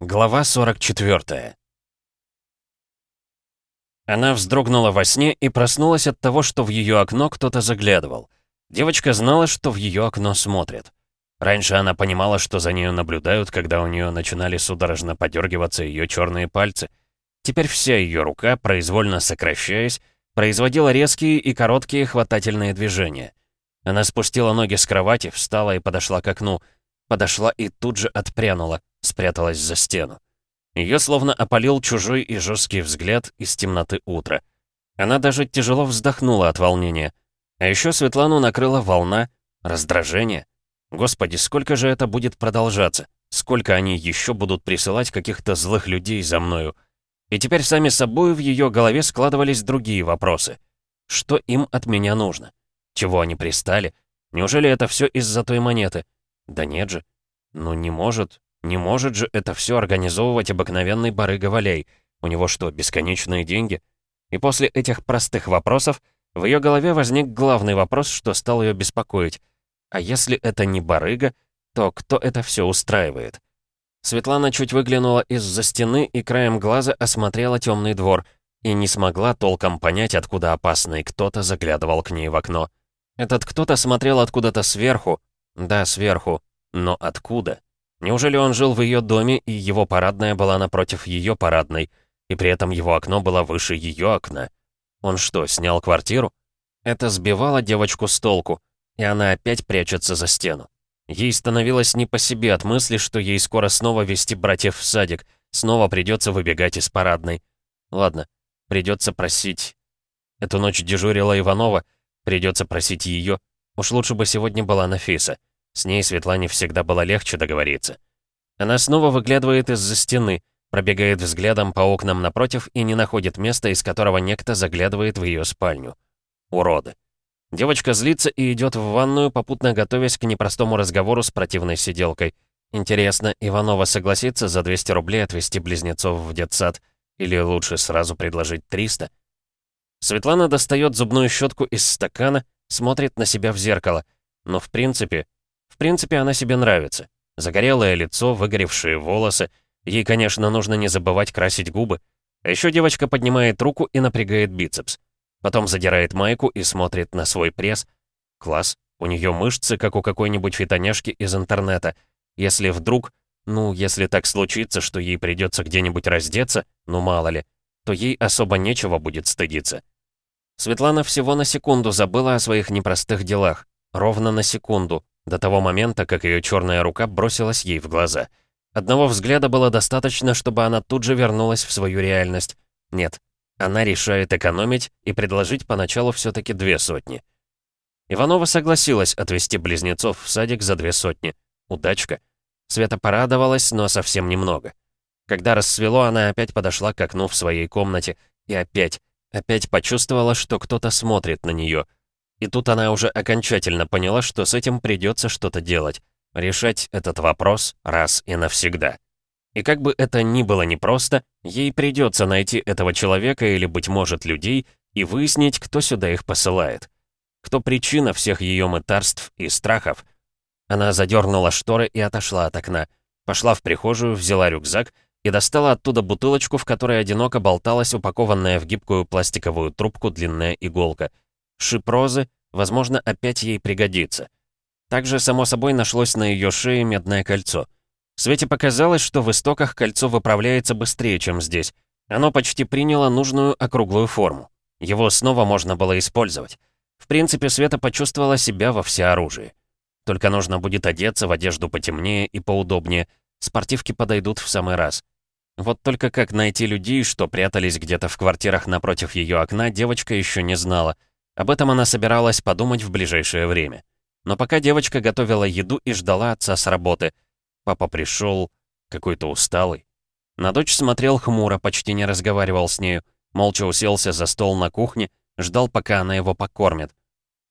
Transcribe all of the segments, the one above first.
Глава 44 Она вздрогнула во сне и проснулась от того, что в ее окно кто-то заглядывал. Девочка знала, что в ее окно смотрят. Раньше она понимала, что за нею наблюдают, когда у нее начинали судорожно подергиваться ее черные пальцы. Теперь вся ее рука, произвольно сокращаясь, производила резкие и короткие хватательные движения. Она спустила ноги с кровати, встала и подошла к окну. Подошла и тут же отпрянула спряталась за стену. Ее словно опалил чужой и жесткий взгляд из темноты утра. Она даже тяжело вздохнула от волнения. А еще Светлану накрыла волна раздражения. Господи, сколько же это будет продолжаться? Сколько они еще будут присылать каких-то злых людей за мною? И теперь сами собой в ее голове складывались другие вопросы. Что им от меня нужно? Чего они пристали? Неужели это все из-за той монеты? Да нет же. Ну не может, не может же это все организовывать обыкновенный барыга Валей. У него что, бесконечные деньги? И после этих простых вопросов в ее голове возник главный вопрос, что стал ее беспокоить. А если это не барыга, то кто это все устраивает? Светлана чуть выглянула из-за стены и краем глаза осмотрела темный двор и не смогла толком понять, откуда опасный кто-то заглядывал к ней в окно. Этот кто-то смотрел откуда-то сверху. Да, сверху. Но откуда? Неужели он жил в ее доме, и его парадная была напротив ее парадной, и при этом его окно было выше ее окна? Он что, снял квартиру? Это сбивало девочку с толку, и она опять прячется за стену. Ей становилось не по себе от мысли, что ей скоро снова вести братьев в садик, снова придется выбегать из парадной. Ладно, придется просить. Эту ночь дежурила Иванова, придется просить ее. Уж лучше бы сегодня была Нафиса. С ней Светлане всегда было легче договориться. Она снова выглядывает из-за стены, пробегает взглядом по окнам напротив и не находит места, из которого некто заглядывает в ее спальню. Уроды. Девочка злится и идет в ванную, попутно готовясь к непростому разговору с противной сиделкой. Интересно, Иванова согласится за 200 рублей отвезти близнецов в детсад? Или лучше сразу предложить 300? Светлана достает зубную щетку из стакана, смотрит на себя в зеркало. Но в принципе, в принципе, она себе нравится. Загорелое лицо, выгоревшие волосы. Ей, конечно, нужно не забывать красить губы. А еще девочка поднимает руку и напрягает бицепс. Потом задирает майку и смотрит на свой пресс. Класс. У нее мышцы, как у какой-нибудь фитоняшки из интернета. Если вдруг, ну, если так случится, что ей придется где-нибудь раздеться, ну мало ли, то ей особо нечего будет стыдиться. Светлана всего на секунду забыла о своих непростых делах. Ровно на секунду, до того момента, как ее черная рука бросилась ей в глаза. Одного взгляда было достаточно, чтобы она тут же вернулась в свою реальность. Нет, она решает экономить и предложить поначалу все-таки две сотни. Иванова согласилась отвезти близнецов в садик за две сотни. Удачка. Света порадовалась, но совсем немного. Когда рассвело, она опять подошла к окну в своей комнате и опять, опять почувствовала, что кто-то смотрит на нее — и тут она уже окончательно поняла, что с этим придется что-то делать. Решать этот вопрос раз и навсегда. И как бы это ни было непросто, ей придется найти этого человека или, быть может, людей и выяснить, кто сюда их посылает. Кто причина всех ее мытарств и страхов. Она задернула шторы и отошла от окна. Пошла в прихожую, взяла рюкзак и достала оттуда бутылочку, в которой одиноко болталась упакованная в гибкую пластиковую трубку длинная иголка — Шип розы, возможно, опять ей пригодится. Также, само собой, нашлось на ее шее медное кольцо. Свете показалось, что в истоках кольцо выправляется быстрее, чем здесь. Оно почти приняло нужную округлую форму. Его снова можно было использовать. В принципе, Света почувствовала себя во всеоружии. Только нужно будет одеться в одежду потемнее и поудобнее. Спортивки подойдут в самый раз. Вот только как найти людей, что прятались где-то в квартирах напротив ее окна, девочка еще не знала — об этом она собиралась подумать в ближайшее время. Но пока девочка готовила еду и ждала отца с работы. Папа пришел какой-то усталый. На дочь смотрел хмуро, почти не разговаривал с нею. Молча уселся за стол на кухне, ждал, пока она его покормит.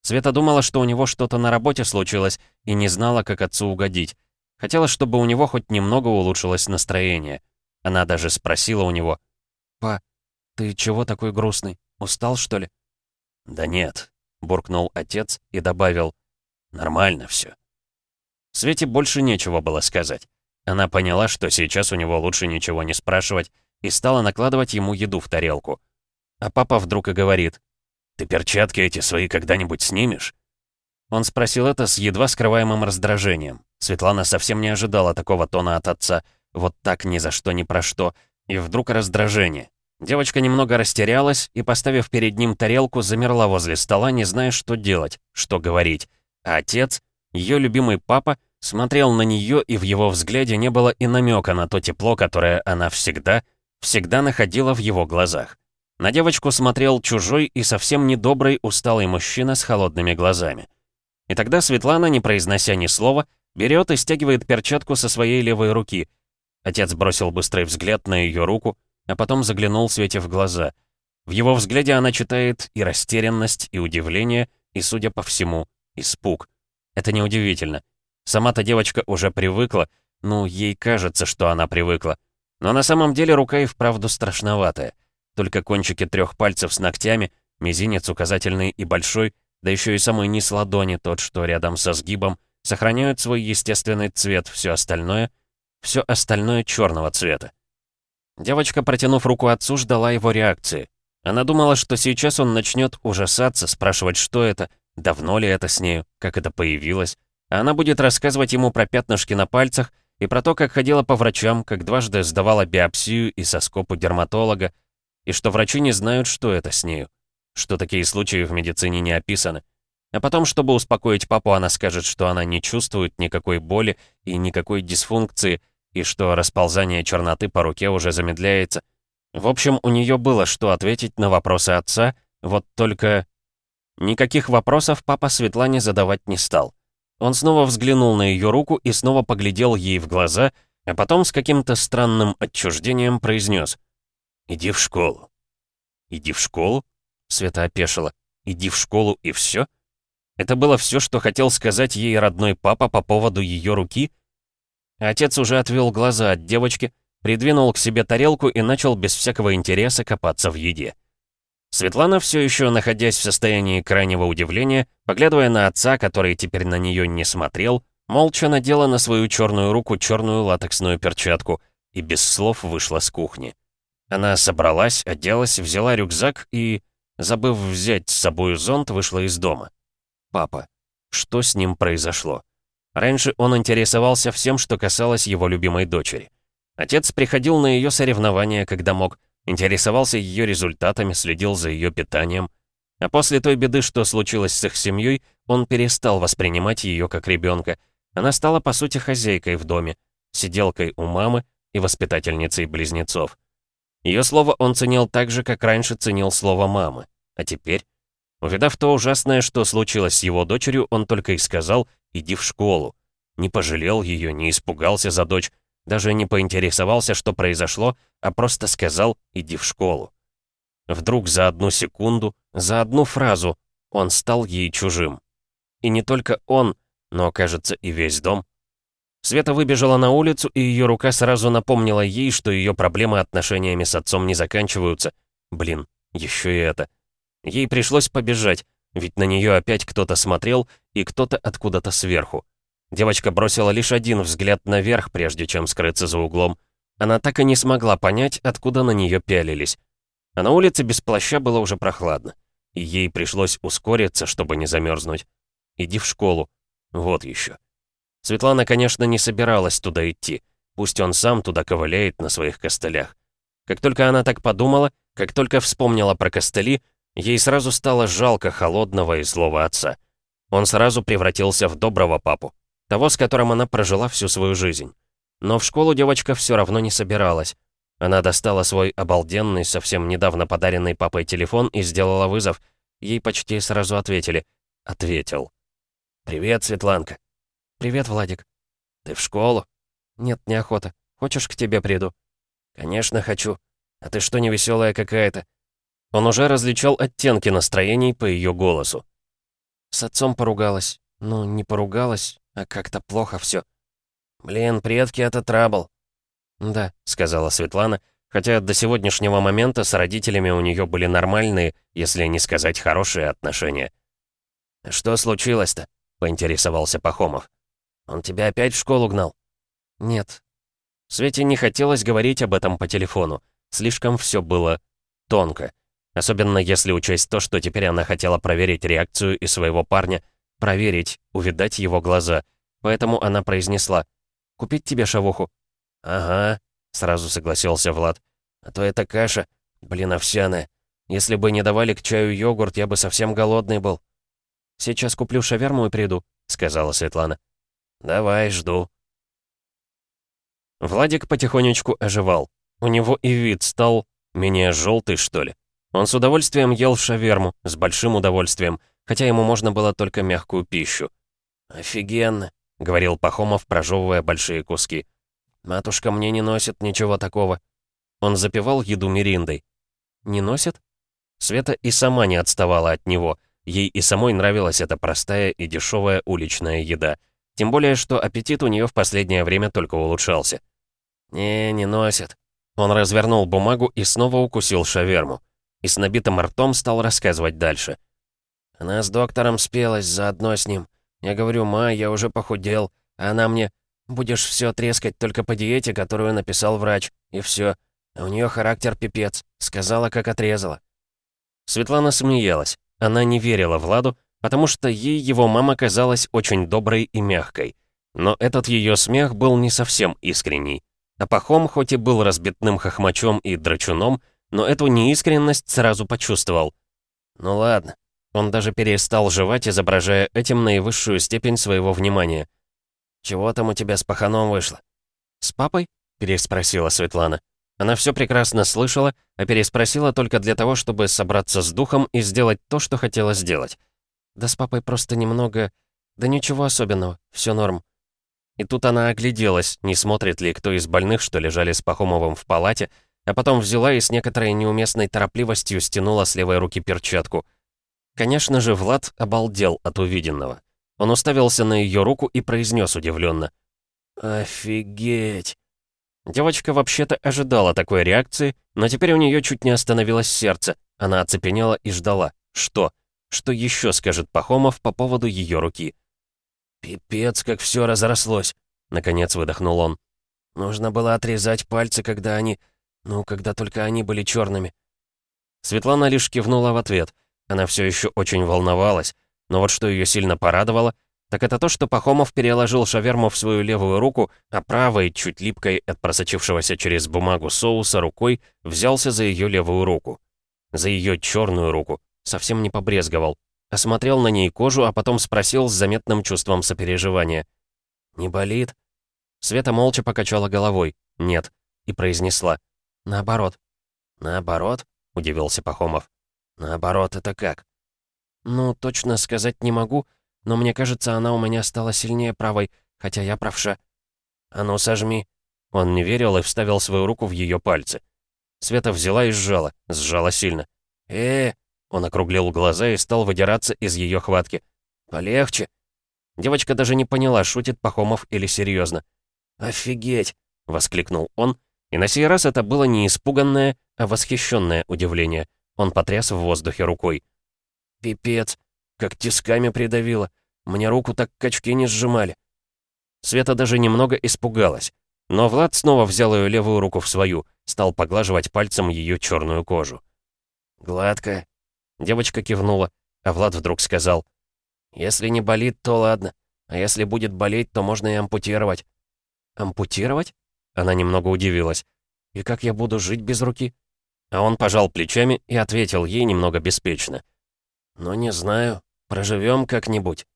Света думала, что у него что-то на работе случилось, и не знала, как отцу угодить. Хотела, чтобы у него хоть немного улучшилось настроение. Она даже спросила у него. «Па, ты чего такой грустный? Устал, что ли?» «Да нет», — буркнул отец и добавил, «нормально все». Свете больше нечего было сказать. Она поняла, что сейчас у него лучше ничего не спрашивать, и стала накладывать ему еду в тарелку. А папа вдруг и говорит, «Ты перчатки эти свои когда-нибудь снимешь?» Он спросил это с едва скрываемым раздражением. Светлана совсем не ожидала такого тона от отца, вот так ни за что ни про что, и вдруг раздражение. Девочка немного растерялась и, поставив перед ним тарелку, замерла возле стола, не зная, что делать, что говорить. А отец, ее любимый папа, смотрел на нее, и в его взгляде не было и намека на то тепло, которое она всегда, всегда находила в его глазах. На девочку смотрел чужой и совсем недобрый усталый мужчина с холодными глазами. И тогда Светлана, не произнося ни слова, берет и стягивает перчатку со своей левой руки. Отец бросил быстрый взгляд на ее руку, а потом заглянул Свете в глаза. В его взгляде она читает и растерянность, и удивление, и, судя по всему, испуг. Это неудивительно. Сама-то девочка уже привыкла, ну, ей кажется, что она привыкла. Но на самом деле рука и вправду страшноватая. Только кончики трех пальцев с ногтями, мизинец, указательный и большой, да еще и самый низ ладони, тот, что рядом со сгибом, сохраняют свой естественный цвет, все остальное, все остальное черного цвета. Девочка, протянув руку отцу, ждала его реакции. Она думала, что сейчас он начнет ужасаться, спрашивать, что это, давно ли это с нею, как это появилось, а она будет рассказывать ему про пятнышки на пальцах и про то, как ходила по врачам, как дважды сдавала биопсию и соскопу дерматолога, и что врачи не знают, что это с нею, что такие случаи в медицине не описаны. А потом, чтобы успокоить папу, она скажет, что она не чувствует никакой боли и никакой дисфункции, и что расползание черноты по руке уже замедляется. В общем, у нее было что ответить на вопросы отца, вот только... Никаких вопросов папа Светлане задавать не стал. Он снова взглянул на ее руку и снова поглядел ей в глаза, а потом с каким-то странным отчуждением произнес «Иди в школу». «Иди в школу?» Света опешила. «Иди в школу и все?» Это было все, что хотел сказать ей родной папа по поводу ее руки? Отец уже отвел глаза от девочки, придвинул к себе тарелку и начал без всякого интереса копаться в еде. Светлана, все еще находясь в состоянии крайнего удивления, поглядывая на отца, который теперь на нее не смотрел, молча надела на свою черную руку черную латексную перчатку и без слов вышла с кухни. Она собралась, оделась, взяла рюкзак и, забыв взять с собой зонт, вышла из дома. Папа. Что с ним произошло? Раньше он интересовался всем, что касалось его любимой дочери. Отец приходил на ее соревнования, когда мог, интересовался ее результатами, следил за ее питанием. А после той беды, что случилось с их семьей, он перестал воспринимать ее как ребенка. Она стала, по сути, хозяйкой в доме, сиделкой у мамы и воспитательницей близнецов. Ее слово он ценил так же, как раньше ценил слово мамы. А теперь, увидав то ужасное, что случилось с его дочерью, он только и сказал «иди в школу». Не пожалел ее, не испугался за дочь, даже не поинтересовался, что произошло, а просто сказал «иди в школу». Вдруг за одну секунду, за одну фразу он стал ей чужим. И не только он, но, кажется, и весь дом. Света выбежала на улицу, и ее рука сразу напомнила ей, что ее проблемы отношениями с отцом не заканчиваются. Блин, еще и это. Ей пришлось побежать, ведь на нее опять кто-то смотрел, и кто-то откуда-то сверху. Девочка бросила лишь один взгляд наверх, прежде чем скрыться за углом. Она так и не смогла понять, откуда на нее пялились. А на улице без плаща было уже прохладно. И ей пришлось ускориться, чтобы не замерзнуть. Иди в школу. Вот еще. Светлана, конечно, не собиралась туда идти. Пусть он сам туда ковыляет на своих костылях. Как только она так подумала, как только вспомнила про костыли, ей сразу стало жалко холодного и злого отца. Он сразу превратился в доброго папу. Того, с которым она прожила всю свою жизнь. Но в школу девочка все равно не собиралась. Она достала свой обалденный, совсем недавно подаренный папой телефон и сделала вызов. Ей почти сразу ответили. Ответил. «Привет, Светланка». «Привет, Владик». «Ты в школу?» «Нет, неохота. Хочешь, к тебе приду?» «Конечно, хочу. А ты что, не веселая какая-то?» Он уже различал оттенки настроений по ее голосу. С отцом поругалась. Ну, не поругалась, а как-то плохо все. «Блин, предки — это трабл». «Да», — сказала Светлана, хотя до сегодняшнего момента с родителями у нее были нормальные, если не сказать хорошие отношения. «Что случилось-то?» — поинтересовался Пахомов. «Он тебя опять в школу гнал?» «Нет, Свете не хотелось говорить об этом по телефону. Слишком все было тонко. Особенно если учесть то, что теперь она хотела проверить реакцию и своего парня. Проверить, увидать его глаза. Поэтому она произнесла «Купить тебе шавуху?» «Ага», — сразу согласился Влад. «А то это каша, блин, овсяная. Если бы не давали к чаю йогурт, я бы совсем голодный был». «Сейчас куплю шаверму и приду», — сказала Светлана. «Давай, жду». Владик потихонечку оживал. У него и вид стал менее желтый, что ли. Он с удовольствием ел шаверму, с большим удовольствием, хотя ему можно было только мягкую пищу. «Офигенно», — говорил Пахомов, прожевывая большие куски. «Матушка мне не носит ничего такого». Он запивал еду мериндой. «Не носит?» Света и сама не отставала от него. Ей и самой нравилась эта простая и дешевая уличная еда. Тем более, что аппетит у нее в последнее время только улучшался. «Не, не носит». Он развернул бумагу и снова укусил шаверму. И с набитым ртом стал рассказывать дальше. Она с доктором спелась заодно с ним. Я говорю, ма, я уже похудел. А она мне, будешь все трескать только по диете, которую написал врач. И все. А у нее характер пипец. Сказала, как отрезала. Светлана смеялась. Она не верила Владу, потому что ей его мама казалась очень доброй и мягкой. Но этот ее смех был не совсем искренний. А Пахом хоть и был разбитным хохмачом и драчуном, но эту неискренность сразу почувствовал. Ну ладно. Он даже перестал жевать, изображая этим наивысшую степень своего внимания. «Чего там у тебя с паханом вышло?» «С папой?» — переспросила Светлана. Она все прекрасно слышала, а переспросила только для того, чтобы собраться с духом и сделать то, что хотела сделать. «Да с папой просто немного... Да ничего особенного, все норм. И тут она огляделась, не смотрит ли кто из больных, что лежали с Пахомовым в палате, а потом взяла и с некоторой неуместной торопливостью стянула с левой руки перчатку. Конечно же, Влад обалдел от увиденного. Он уставился на ее руку и произнес удивленно. «Офигеть!» Девочка вообще-то ожидала такой реакции, но теперь у нее чуть не остановилось сердце. Она оцепенела и ждала. Что? Что еще скажет Пахомов по поводу ее руки? «Пипец, как все разрослось!» — наконец выдохнул он. «Нужно было отрезать пальцы, когда они... Ну, когда только они были черными». Светлана лишь кивнула в ответ. Она все еще очень волновалась, но вот что ее сильно порадовало, так это то, что Пахомов переложил шаверму в свою левую руку, а правой, чуть липкой от просочившегося через бумагу соуса рукой, взялся за ее левую руку. За ее черную руку. Совсем не побрезговал осмотрел на ней кожу, а потом спросил с заметным чувством сопереживания. «Не болит?» Света молча покачала головой. «Нет». И произнесла. «Наоборот». «Наоборот?» — удивился Пахомов. «Наоборот, это как?» «Ну, точно сказать не могу, но мне кажется, она у меня стала сильнее правой, хотя я правша». «А ну, сожми». Он не верил и вставил свою руку в ее пальцы. Света взяла и сжала, сжала сильно. э, -э он округлил глаза и стал выдираться из ее хватки. «Полегче». Девочка даже не поняла, шутит Пахомов или серьезно. «Офигеть!» — воскликнул он, и на сей раз это было не испуганное, а восхищенное удивление. Он потряс в воздухе рукой. «Пипец! Как тисками придавило! Мне руку так качки не сжимали!» Света даже немного испугалась. Но Влад снова взял ее левую руку в свою, стал поглаживать пальцем ее черную кожу. «Гладкая, Девочка кивнула, а Влад вдруг сказал. «Если не болит, то ладно. А если будет болеть, то можно и ампутировать». «Ампутировать?» Она немного удивилась. «И как я буду жить без руки?» А он пожал плечами и ответил ей немного беспечно. «Ну, не знаю. Проживем как-нибудь».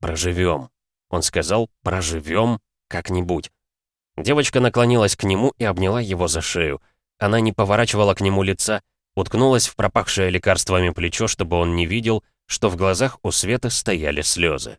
«Проживем», — он сказал, «проживем как-нибудь». Девочка наклонилась к нему и обняла его за шею. Она не поворачивала к нему лица, уткнулась в пропахшее лекарствами плечо, чтобы он не видел, что в глазах у Светы стояли слезы.